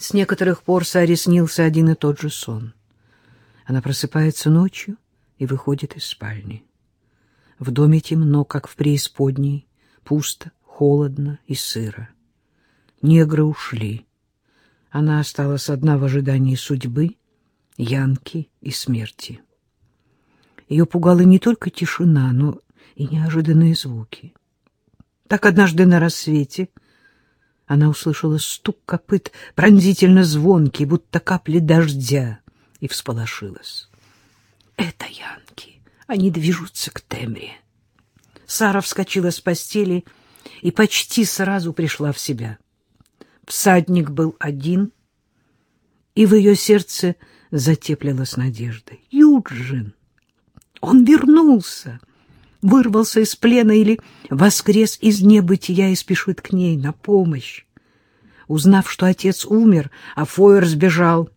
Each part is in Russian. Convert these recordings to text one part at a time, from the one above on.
С некоторых пор Саре снился один и тот же сон. Она просыпается ночью и выходит из спальни. В доме темно, как в преисподней, пусто, холодно и сыро. Негры ушли. Она осталась одна в ожидании судьбы, янки и смерти. Ее пугала не только тишина, но и неожиданные звуки. Так однажды на рассвете она услышала стук копыт, пронзительно звонкий, будто капли дождя, и всполошилась. Это янки, они движутся к Темре. Сара вскочила с постели и почти сразу пришла в себя. Всадник был один, и в ее сердце затеплилась надежда. Юджин! Он вернулся! Вырвался из плена или воскрес из небытия и спешит к ней на помощь. Узнав, что отец умер, а Фойер сбежал,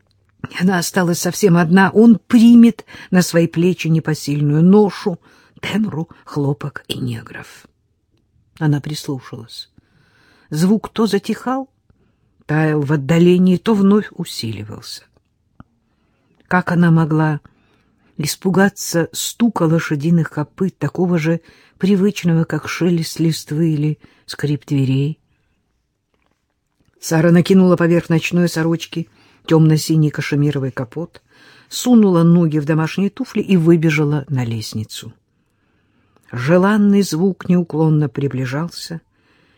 она осталась совсем одна, он примет на свои плечи непосильную ношу, темру, хлопок и негров. Она прислушалась. Звук то затихал, таял в отдалении, то вновь усиливался. Как она могла испугаться стука лошадиных копыт, такого же привычного, как шелест листвы или скрип дверей. Сара накинула поверх ночной сорочки темно-синий кашемировый капот, сунула ноги в домашние туфли и выбежала на лестницу. Желанный звук неуклонно приближался.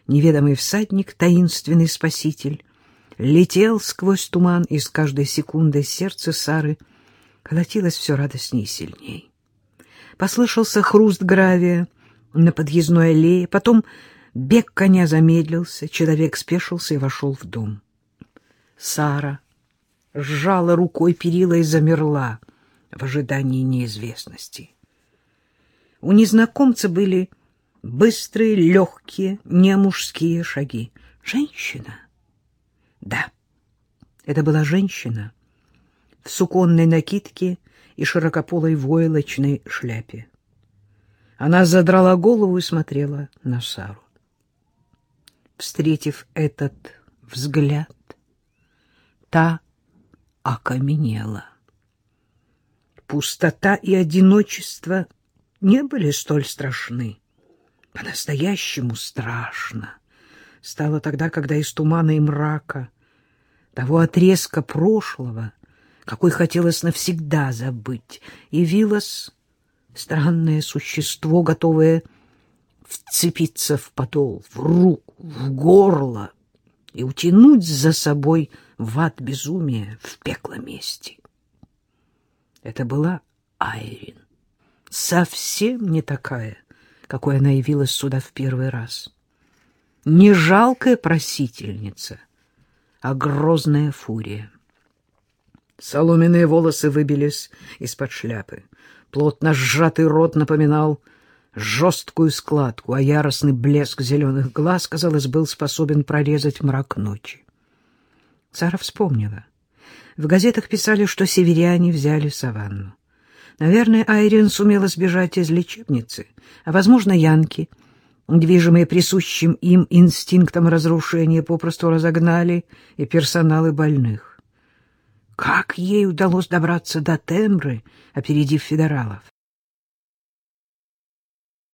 Неведомый всадник, таинственный спаситель, летел сквозь туман, и с каждой секундой сердце Сары — колотилось все радостней и сильней. Послышался хруст гравия на подъездной аллее, потом бег коня замедлился, человек спешился и вошел в дом. Сара сжала рукой перила и замерла в ожидании неизвестности. У незнакомца были быстрые, легкие, не мужские шаги. Женщина? Да, это была женщина в суконной накидке и широкополой войлочной шляпе. Она задрала голову и смотрела на Сару. Встретив этот взгляд, та окаменела. Пустота и одиночество не были столь страшны. По-настоящему страшно стало тогда, когда из тумана и мрака, того отрезка прошлого, какой хотелось навсегда забыть, явилось странное существо, готовое вцепиться в подол, в руку, в горло и утянуть за собой в ад безумия, в пекло мести. Это была Айрин, совсем не такая, какой она явилась сюда в первый раз. Не жалкая просительница, а грозная фурия. Соломенные волосы выбились из-под шляпы. Плотно сжатый рот напоминал жесткую складку, а яростный блеск зеленых глаз, казалось, был способен прорезать мрак ночи. Сара вспомнила. В газетах писали, что северяне взяли саванну. Наверное, Айрин сумела сбежать из лечебницы, а, возможно, янки, движимые присущим им инстинктом разрушения, попросту разогнали и персоналы больных. Как ей удалось добраться до Темры, опередив федералов?